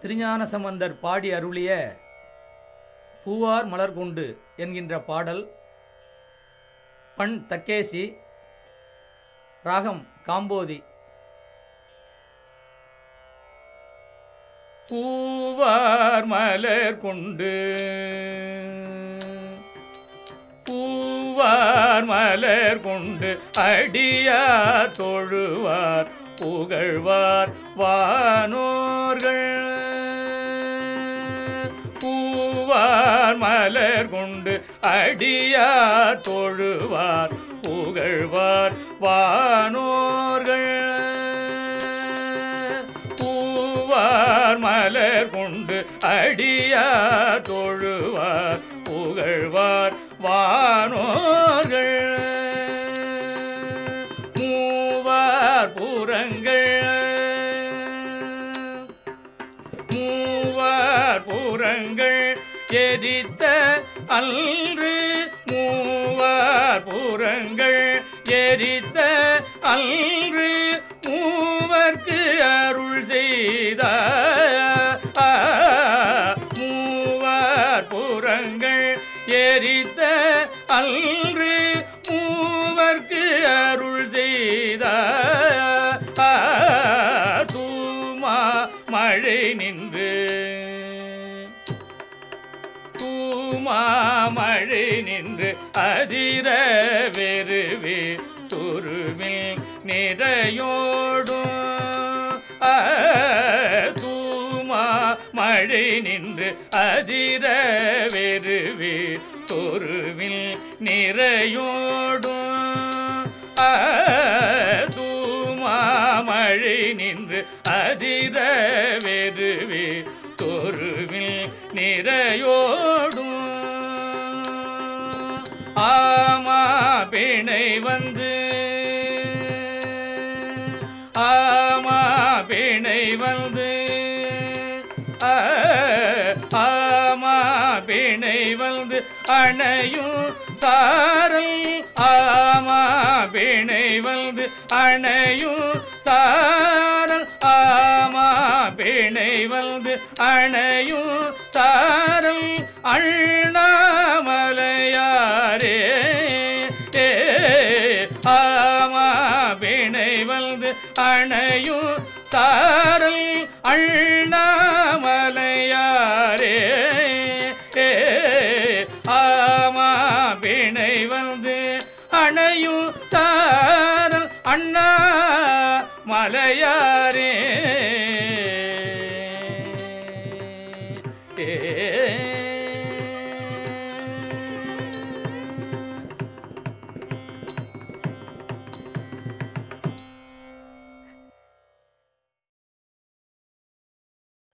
திருஞான சம்பந்தர் பாடி அருளிய பூவார் மலர்கொண்டு என்கின்ற பாடல் பண் தக்கேசி ராகம் காம்போதி. பூவார் மலர் கொண்டு. பூவார் மலர் கொண்டு. அடியார் தொழுவார் புகழ்வார் வானோர்கள் பூவார் மலர் கொண்டு அடியார் தொழுவார் புகழ்வார் வானோர்கள். பூவார் மலர் கொண்டு அடியார் தொழுவார் புகழ்வார் வானோர்கள். மூவார் புறங்கள். மூ புறங்கள் எரித்த அன்று மூவார் புறங்கள் எரித்த அன்று மூவர்க்கு அருள் செய்த மூவார் புறங்கள் எரித்த அன்று மூவர்க்கு அருள் செய்த தூமா மழை நின்று மாமழை நின்று அதிர வெறுவே துருவில் நிறையோடும். தூமா மழை நின்று அதிர வெறுவே துருவில் நிறையோடும். தூமா மழை நின்று அதிர வெறுவே தொருவில் நிறையோடும். வந்து ஆமா பிணை வந்து ஆ, ஆமா பிணை வந்து அணையும் சாரல் ஆமா பிணை வந்து அணையும் சாரல் ஆமா பிணை வந்து அணையும் சாரல். அணையும் சாரல் அண்ணாமலையாரே. ஆமா பிணை வந்து அணையும் சாரல் அண்ணா மலையாரே